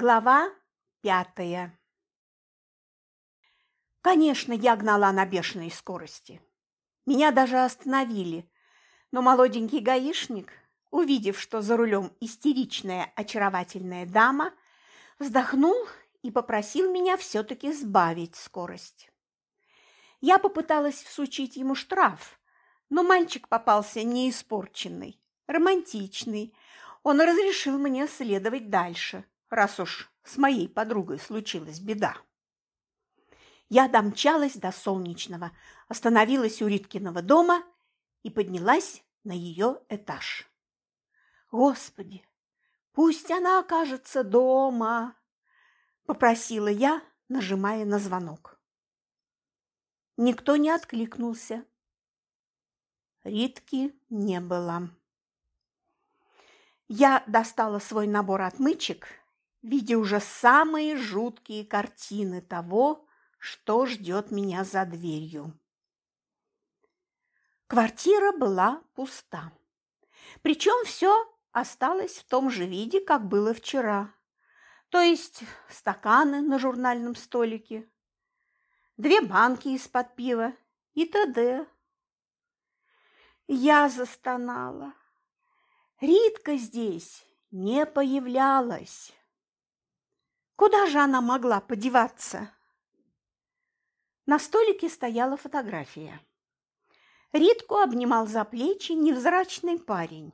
Глава пятая Конечно, я гнала на бешеной скорости. Меня даже остановили, но молоденький гаишник, увидев, что за рулем истеричная очаровательная дама, вздохнул и попросил меня все-таки сбавить скорость. Я попыталась всучить ему штраф, но мальчик попался неиспорченный, романтичный. Он разрешил мне следовать дальше – раз уж с моей подругой случилась беда. Я домчалась до Солнечного, остановилась у Риткиного дома и поднялась на ее этаж. Господи, пусть она окажется дома, попросила я, нажимая на звонок. Никто не откликнулся. Ритки не было. Я достала свой набор отмычек видя уже самые жуткие картины того, что ждет меня за дверью. Квартира была пуста. Причем все осталось в том же виде, как было вчера. То есть стаканы на журнальном столике, две банки из-под пива и т.д. Я застонала. Ритка здесь не появлялась. Куда же она могла подеваться? На столике стояла фотография. Ритку обнимал за плечи невзрачный парень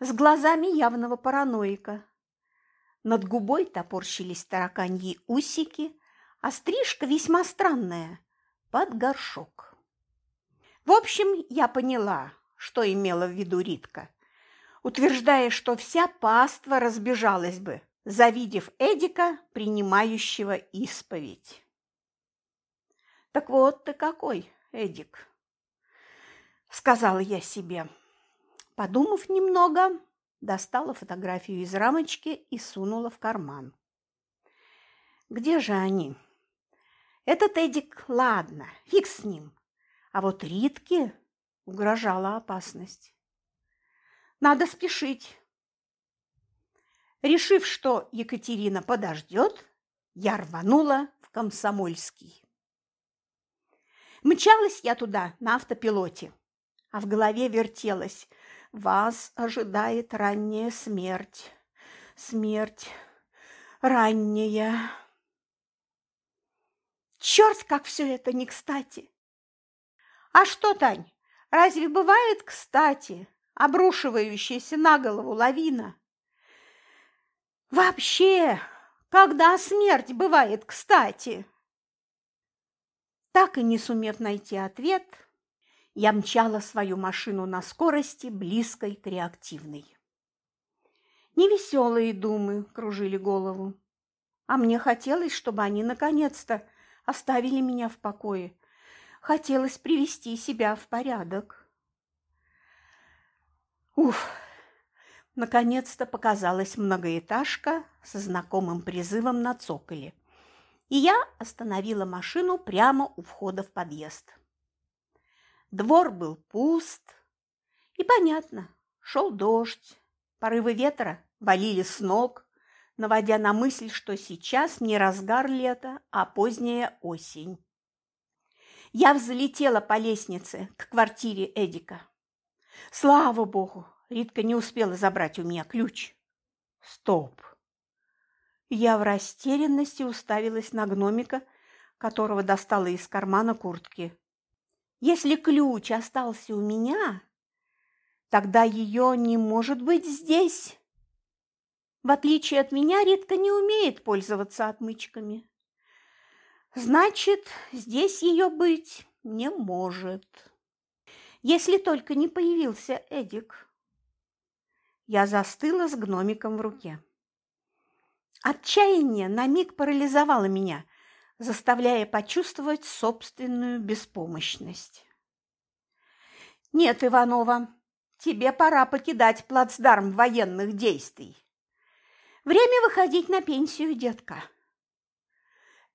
с глазами явного параноика. Над губой топорщились тараканьи усики, а стрижка весьма странная, под горшок. В общем, я поняла, что имела в виду Ритка, утверждая, что вся паства разбежалась бы, завидев Эдика, принимающего исповедь. «Так вот ты какой, Эдик!» – сказала я себе. Подумав немного, достала фотографию из рамочки и сунула в карман. «Где же они?» «Этот Эдик, ладно, фиг с ним. А вот Ритке угрожала опасность. Надо спешить, Решив, что Екатерина подождет, я рванула в Комсомольский. Мчалась я туда на автопилоте, а в голове вертелась «Вас ожидает ранняя смерть, смерть ранняя». Черт, как все это не кстати! А что, Тань, разве бывает кстати обрушивающаяся на голову лавина? Вообще, когда смерть бывает кстати? Так и не сумев найти ответ, я мчала свою машину на скорости, близкой к реактивной. Невеселые думы кружили голову, а мне хотелось, чтобы они наконец-то оставили меня в покое. Хотелось привести себя в порядок. Уф, Наконец-то показалась многоэтажка со знакомым призывом на цоколе, и я остановила машину прямо у входа в подъезд. Двор был пуст, и понятно, шел дождь, порывы ветра валили с ног, наводя на мысль, что сейчас не разгар лета, а поздняя осень. Я взлетела по лестнице к квартире Эдика. Слава богу, Ритка не успела забрать у меня ключ. Стоп. Я в растерянности уставилась на гномика, которого достала из кармана куртки. Если ключ остался у меня, тогда ее не может быть здесь. В отличие от меня, Ритка не умеет пользоваться отмычками. Значит, здесь ее быть не может. Если только не появился Эдик. Я застыла с гномиком в руке. Отчаяние на миг парализовало меня, заставляя почувствовать собственную беспомощность. «Нет, Иванова, тебе пора покидать плацдарм военных действий. Время выходить на пенсию, детка».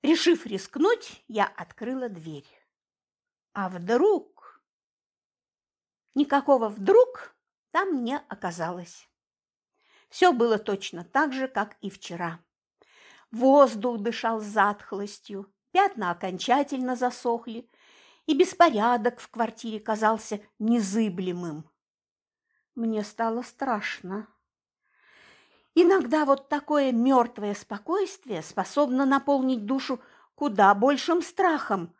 Решив рискнуть, я открыла дверь. А вдруг? Никакого «вдруг» там не оказалось. Все было точно так же, как и вчера. Воздух дышал затхлостью, пятна окончательно засохли, и беспорядок в квартире казался незыблемым. Мне стало страшно. Иногда вот такое мертвое спокойствие способно наполнить душу куда большим страхом,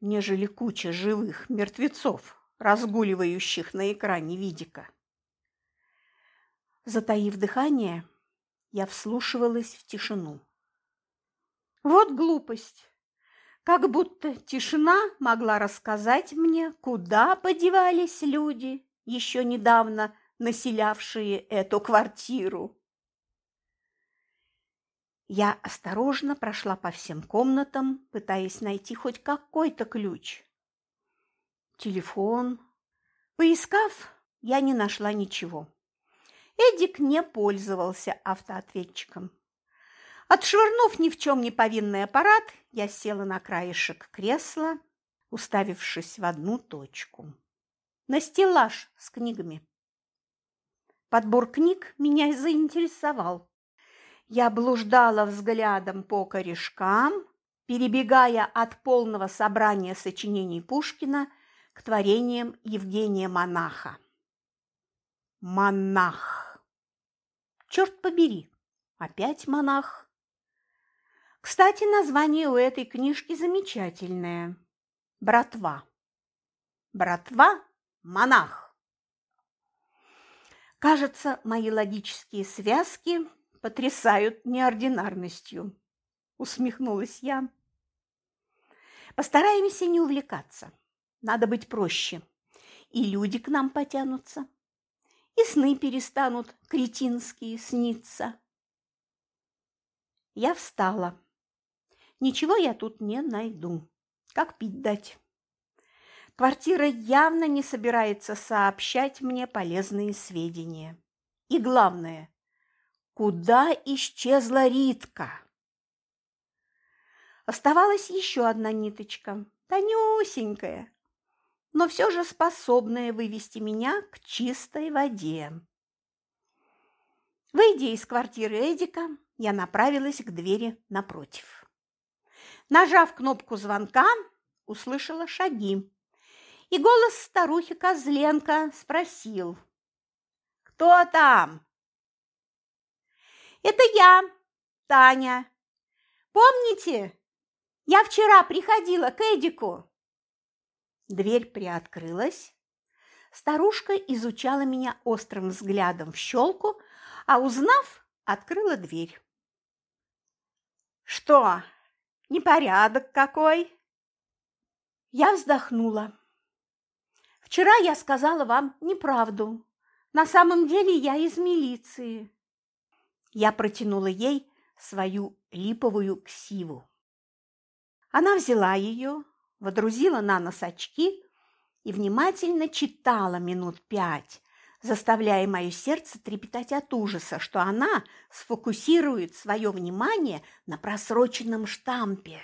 нежели куча живых мертвецов, разгуливающих на экране видика. Затаив дыхание, я вслушивалась в тишину. Вот глупость! Как будто тишина могла рассказать мне, куда подевались люди, еще недавно населявшие эту квартиру. Я осторожно прошла по всем комнатам, пытаясь найти хоть какой-то ключ. Телефон. Поискав, я не нашла ничего. Эдик не пользовался автоответчиком. Отшвырнув ни в чем не повинный аппарат, я села на краешек кресла, уставившись в одну точку. На стеллаж с книгами. Подбор книг меня заинтересовал. Я блуждала взглядом по корешкам, перебегая от полного собрания сочинений Пушкина к творениям Евгения Монаха. Монах. Черт побери, опять монах. Кстати, название у этой книжки замечательное. Братва. Братва – монах. Кажется, мои логические связки потрясают неординарностью, усмехнулась я. Постараемся не увлекаться. Надо быть проще. И люди к нам потянутся. И сны перестанут кретинские сниться. Я встала. Ничего я тут не найду. Как пить дать? Квартира явно не собирается сообщать мне полезные сведения. И главное, Куда исчезла Ритка? Оставалась еще одна ниточка, тонюсенькая, но все же способная вывести меня к чистой воде. Выйдя из квартиры Эдика, я направилась к двери напротив. Нажав кнопку звонка, услышала шаги, и голос старухи Козленко спросил. «Кто там?» Это я, Таня. Помните, я вчера приходила к Эдику?» Дверь приоткрылась. Старушка изучала меня острым взглядом в щелку, а узнав, открыла дверь. «Что, непорядок какой?» Я вздохнула. «Вчера я сказала вам неправду. На самом деле я из милиции. Я протянула ей свою липовую ксиву. Она взяла ее, водрузила на нос очки и внимательно читала минут пять, заставляя мое сердце трепетать от ужаса, что она сфокусирует свое внимание на просроченном штампе.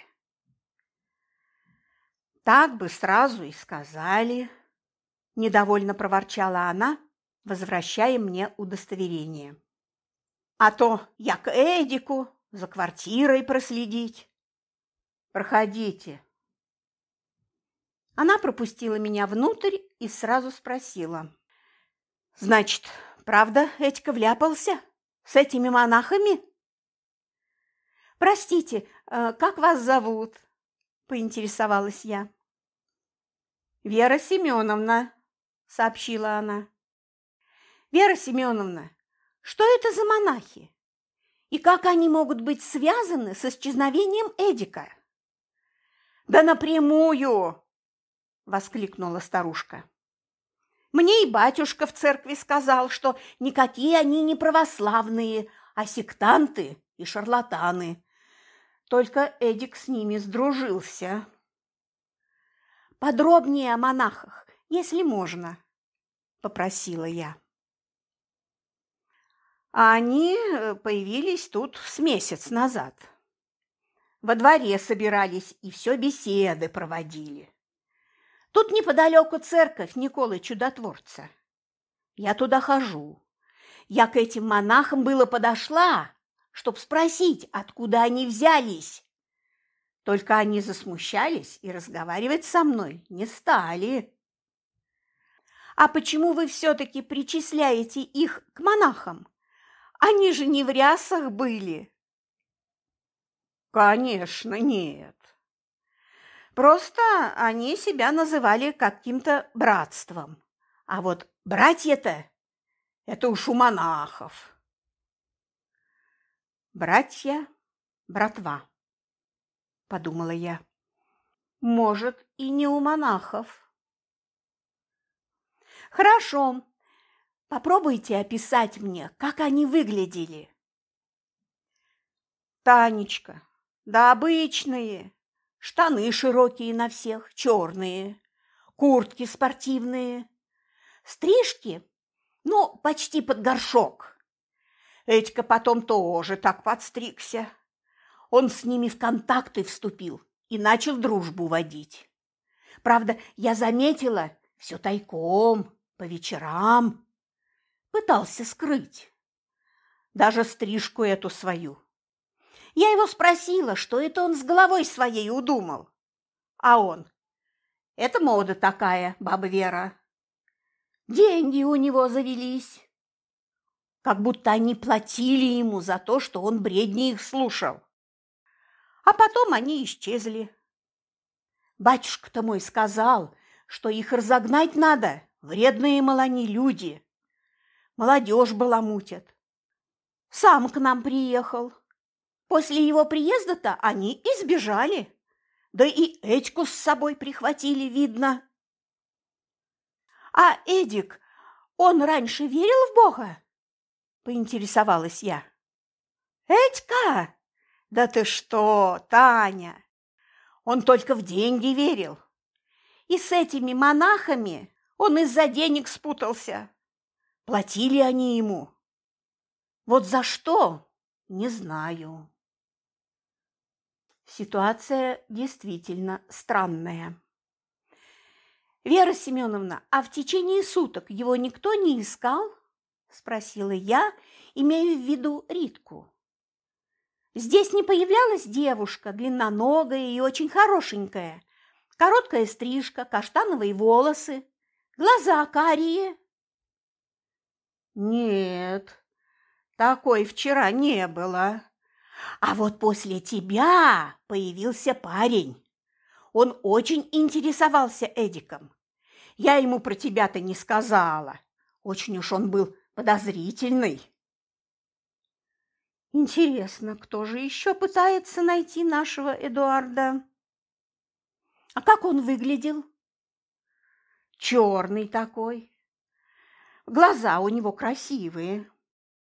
«Так бы сразу и сказали», – недовольно проворчала она, возвращая мне удостоверение. А то я к Эдику за квартирой проследить. Проходите. Она пропустила меня внутрь и сразу спросила. Значит, правда Эдика вляпался с этими монахами? Простите, э, как вас зовут? Поинтересовалась я. Вера Семеновна, сообщила она. Вера Семеновна, что это за монахи? И как они могут быть связаны с исчезновением Эдика? Да напрямую, воскликнула старушка. Мне и батюшка в церкви сказал, что никакие они не православные, а сектанты и шарлатаны. Только Эдик с ними сдружился. Подробнее о монахах, если можно, попросила я. А они э, появились тут с месяц назад. Во дворе собирались и все беседы проводили. Тут неподалеку церковь Николы Чудотворца. Я туда хожу. Я к этим монахам было подошла, чтоб спросить, откуда они взялись. Только они засмущались и разговаривать со мной не стали. А почему вы все-таки причисляете их к монахам? Они же не в рясах были. Конечно, нет. Просто они себя называли каким-то братством. А вот братья-то – это у монахов. Братья, братва, подумала я. Может, и не у монахов. Хорошо. Попробуйте описать мне, как они выглядели. Танечка, да обычные. Штаны широкие на всех, черные. Куртки спортивные. Стрижки, ну, почти под горшок. Этька потом тоже так подстригся. Он с ними в контакты вступил и начал дружбу водить. Правда, я заметила, все тайком, по вечерам. Пытался скрыть. Даже стрижку эту свою. Я его спросила, что это он с головой своей удумал. А он, это мода такая, баба Вера. Деньги у него завелись. Как будто они платили ему за то, что он бредни их слушал. А потом они исчезли. Батюшка-то мой сказал, что их разогнать надо, Вредные малани люди. Молодежь баламутят. Сам к нам приехал. После его приезда-то они и сбежали. Да и Этьку с собой прихватили, видно. А Эдик, он раньше верил в Бога? Поинтересовалась я. Этька? Да ты что, Таня? Он только в деньги верил. И с этими монахами он из-за денег спутался. Платили они ему. Вот за что, не знаю. Ситуация действительно странная. «Вера Семеновна, а в течение суток его никто не искал?» – спросила я, имея в виду Ритку. «Здесь не появлялась девушка, длинноногая и очень хорошенькая, короткая стрижка, каштановые волосы, Глаза карие. Нет, такой вчера не было. А вот после тебя появился парень. Он очень интересовался Эдиком. Я ему про тебя-то не сказала. Очень уж он был подозрительный. Интересно, кто же еще пытается найти нашего Эдуарда? А как он выглядел? черный такой. Глаза у него красивые,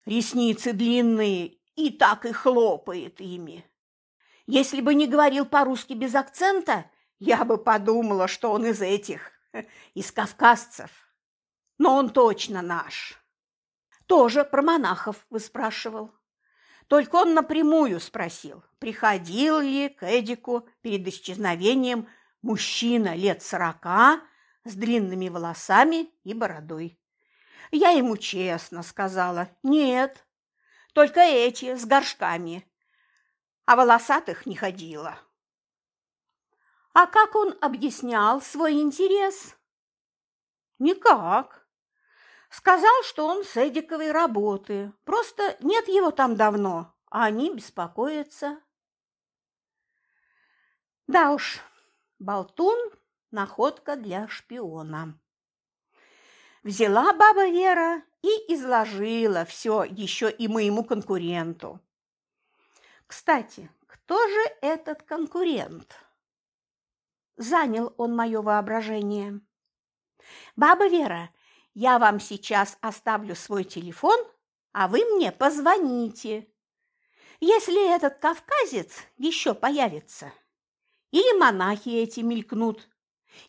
ресницы длинные, и так и хлопает ими. Если бы не говорил по-русски без акцента, я бы подумала, что он из этих, из кавказцев. Но он точно наш. Тоже про монахов выспрашивал. Только он напрямую спросил, приходил ли к Эдику перед исчезновением мужчина лет сорока с длинными волосами и бородой. Я ему честно сказала «нет», только эти с горшками, а волосатых не ходила. А как он объяснял свой интерес? Никак. Сказал, что он с Эдиковой работы, просто нет его там давно, а они беспокоятся. Да уж, болтун находка для шпиона. Взяла баба Вера и изложила все еще и моему конкуренту. Кстати, кто же этот конкурент? Занял он мое воображение. Баба Вера, я вам сейчас оставлю свой телефон, а вы мне позвоните. Если этот кавказец еще появится, или монахи эти мелькнут,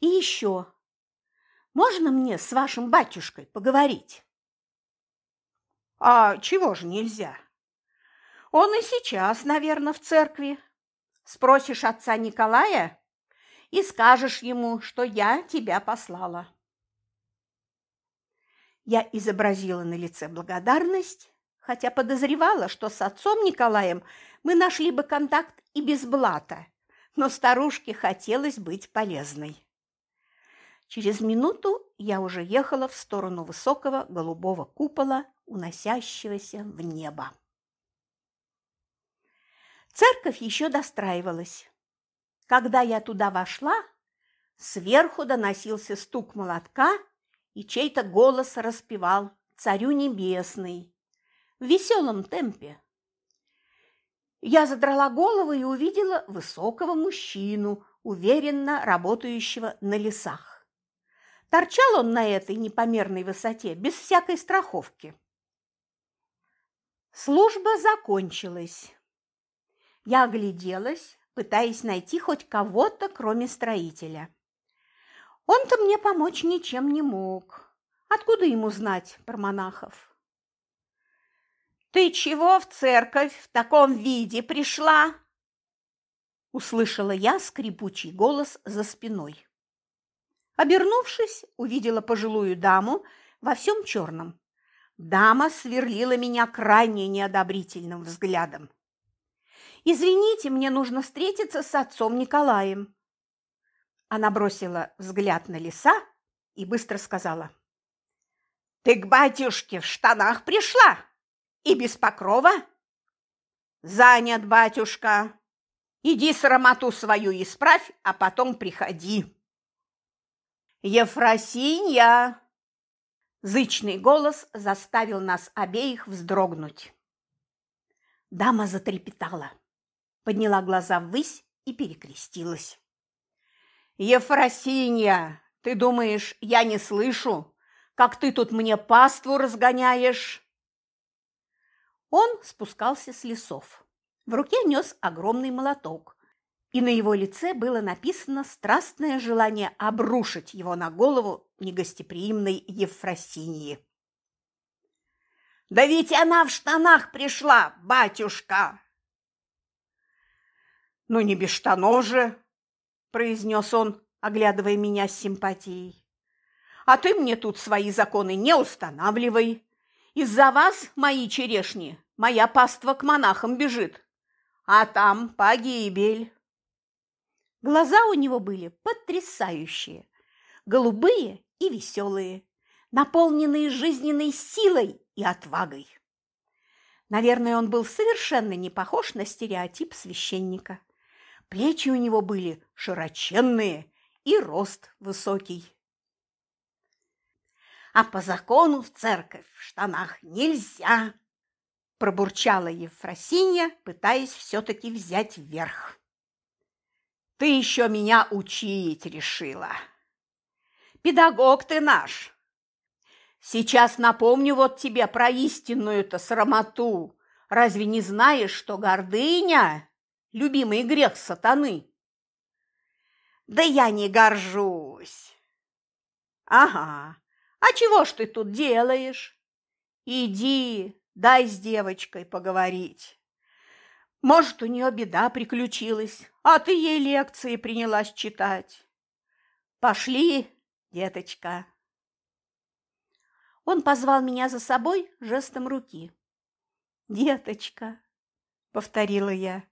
и еще, можно мне с вашим батюшкой поговорить? А чего же нельзя? Он и сейчас, наверное, в церкви. Спросишь отца Николая и скажешь ему, что я тебя послала. Я изобразила на лице благодарность, хотя подозревала, что с отцом Николаем мы нашли бы контакт и без блата, но старушке хотелось быть полезной. Через минуту я уже ехала в сторону высокого голубого купола, уносящегося в небо. Церковь еще достраивалась. Когда я туда вошла, сверху доносился стук молотка, и чей-то голос распевал «Царю небесный» в веселом темпе. Я задрала голову и увидела высокого мужчину, уверенно работающего на лесах. Торчал он на этой непомерной высоте без всякой страховки. Служба закончилась. Я огляделась, пытаясь найти хоть кого-то, кроме строителя. Он-то мне помочь ничем не мог. Откуда ему знать про монахов? «Ты чего в церковь в таком виде пришла?» Услышала я скрипучий голос за спиной. Обернувшись, увидела пожилую даму во всем черном. Дама сверлила меня крайне неодобрительным взглядом. «Извините, мне нужно встретиться с отцом Николаем». Она бросила взгляд на леса и быстро сказала. «Ты к батюшке в штанах пришла? И без покрова?» «Занят, батюшка. Иди срамоту свою исправь, а потом приходи». «Ефросинья!» Зычный голос заставил нас обеих вздрогнуть. Дама затрепетала подняла глаза ввысь и перекрестилась. «Ефросинья, ты думаешь, я не слышу, как ты тут мне паству разгоняешь?» Он спускался с лесов. В руке нес огромный молоток, и на его лице было написано страстное желание обрушить его на голову негостеприимной Ефросиньи. «Да ведь она в штанах пришла, батюшка!» «Ну, не без штанов же!» – произнес он, оглядывая меня с симпатией. «А ты мне тут свои законы не устанавливай. Из-за вас, мои черешни, моя паства к монахам бежит, а там погибель». Глаза у него были потрясающие, голубые и веселые, наполненные жизненной силой и отвагой. Наверное, он был совершенно не похож на стереотип священника. Плечи у него были широченные и рост высокий. А по закону в церковь в штанах нельзя, пробурчала Ефросинья, пытаясь все-таки взять вверх. Ты еще меня учить решила. Педагог ты наш. Сейчас напомню вот тебе про истинную-то срамоту. Разве не знаешь, что гордыня любимый грех сатаны. Да я не горжусь. Ага, а чего ж ты тут делаешь? Иди, дай с девочкой поговорить. Может, у нее беда приключилась, а ты ей лекции принялась читать. Пошли, деточка. Он позвал меня за собой жестом руки. «Деточка», — повторила я,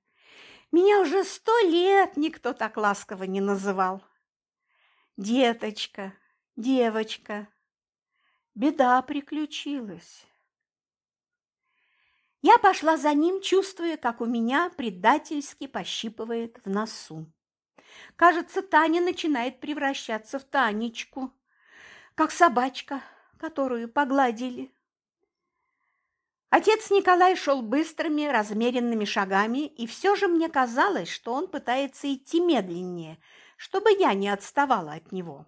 меня уже сто лет никто так ласково не называл. Деточка, девочка, беда приключилась. Я пошла за ним, чувствуя, как у меня предательски пощипывает в носу. Кажется, Таня начинает превращаться в Танечку, как собачка, которую погладили. Отец Николай шел быстрыми, размеренными шагами, и все же мне казалось, что он пытается идти медленнее, чтобы я не отставала от него.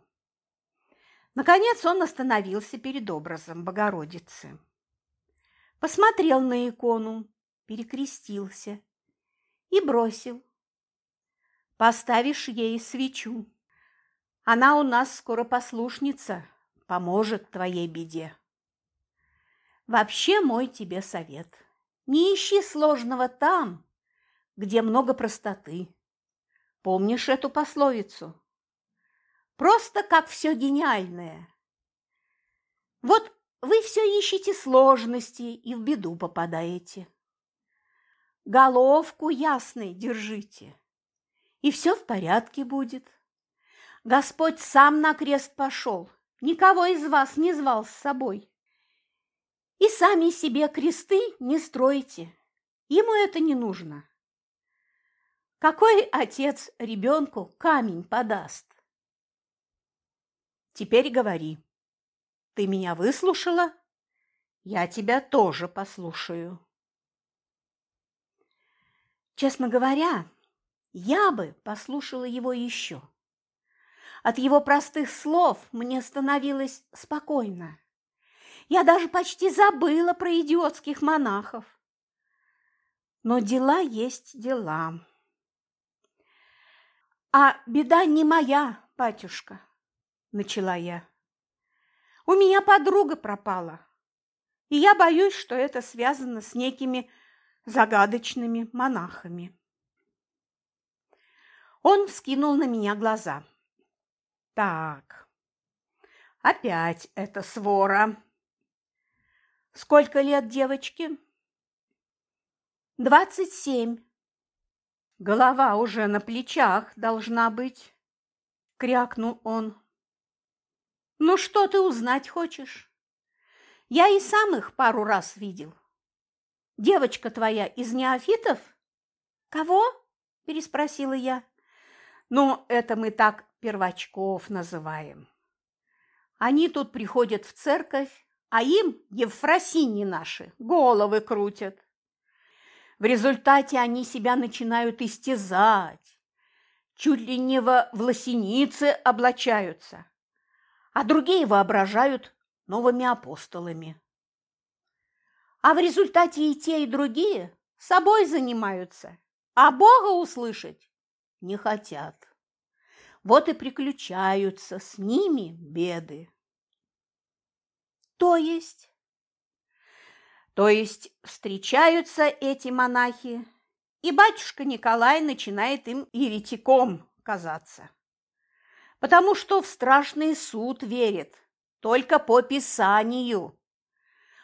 Наконец он остановился перед образом Богородицы. Посмотрел на икону, перекрестился и бросил. «Поставишь ей свечу. Она у нас скоро послушница, поможет твоей беде». Вообще мой тебе совет. Не ищи сложного там, где много простоты. Помнишь эту пословицу? Просто как все гениальное. Вот вы все ищете сложности и в беду попадаете. Головку ясной держите, и все в порядке будет. Господь сам на крест пошел, никого из вас не звал с собой. И сами себе кресты не стройте, ему это не нужно. Какой отец ребенку камень подаст? Теперь говори. Ты меня выслушала? Я тебя тоже послушаю. Честно говоря, я бы послушала его еще. От его простых слов мне становилось спокойно. Я даже почти забыла про идиотских монахов. Но дела есть дела. А беда не моя, батюшка, начала я. У меня подруга пропала, и я боюсь, что это связано с некими загадочными монахами. Он вскинул на меня глаза. Так, опять эта свора. Сколько лет девочке? Двадцать семь. Голова уже на плечах должна быть, крякнул он. Ну что ты узнать хочешь? Я и сам их пару раз видел. Девочка твоя из неофитов? Кого? переспросила я. Ну, это мы так первочков называем. Они тут приходят в церковь, а им, Евфросини наши, головы крутят. В результате они себя начинают истязать, чуть ли не во власеницы облачаются, а другие воображают новыми апостолами. А в результате и те, и другие собой занимаются, а Бога услышать не хотят. Вот и приключаются с ними беды. То есть? То есть встречаются эти монахи, и батюшка Николай начинает им еретиком казаться, потому что в страшный суд верит только по Писанию,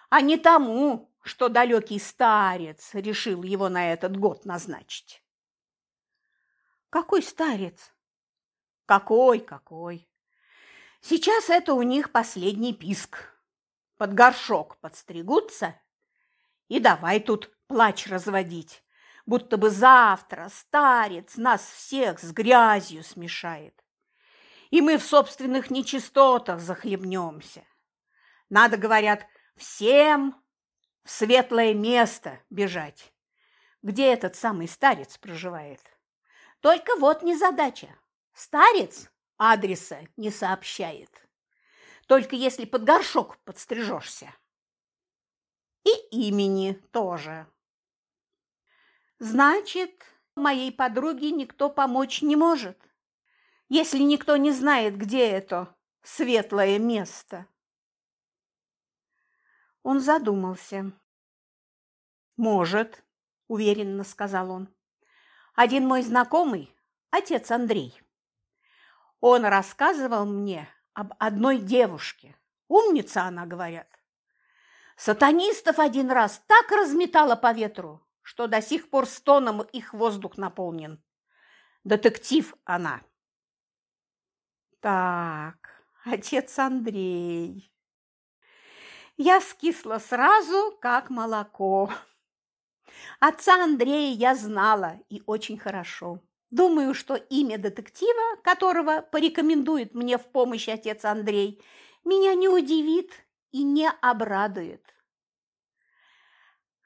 а не тому, что далекий старец решил его на этот год назначить. Какой старец? Какой, какой? Сейчас это у них последний писк. Под горшок подстригутся и давай тут плач разводить, будто бы завтра старец нас всех с грязью смешает. И мы в собственных нечистотах захлебнемся. Надо, говорят, всем в светлое место бежать, где этот самый старец проживает. Только вот незадача. Старец адреса не сообщает. Только если под горшок подстрижешься. И имени тоже. Значит, моей подруге никто помочь не может, если никто не знает, где это светлое место. Он задумался. «Может», – уверенно сказал он. Один мой знакомый, отец Андрей, он рассказывал мне об одной девушке. Умница она, говорят. Сатанистов один раз так разметала по ветру, что до сих пор стоном их воздух наполнен. Детектив она. Так, отец Андрей. Я скисла сразу, как молоко. Отца Андрея я знала и очень хорошо. Думаю, что имя детектива, которого порекомендует мне в помощь отец Андрей, меня не удивит и не обрадует.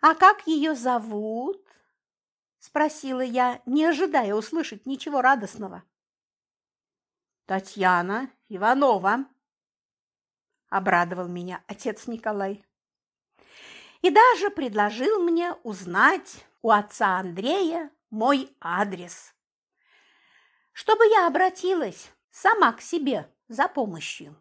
«А как ее зовут?» – спросила я, не ожидая услышать ничего радостного. «Татьяна Иванова», – обрадовал меня отец Николай и даже предложил мне узнать у отца Андрея мой адрес, чтобы я обратилась сама к себе за помощью.